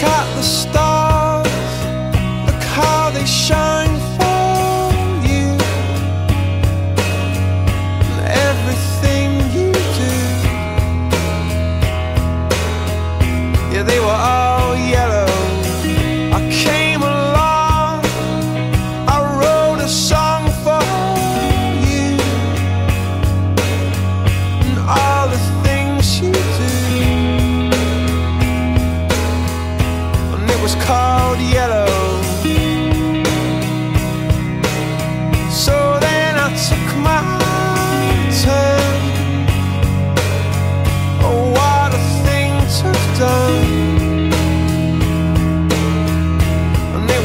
caught the star.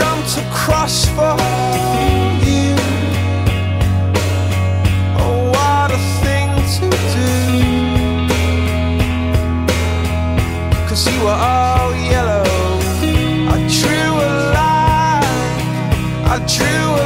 jumped across for you. Oh, what a thing to do. Cause you were all yellow. I drew a line. I drew a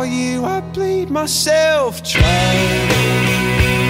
for you I bleed myself dry.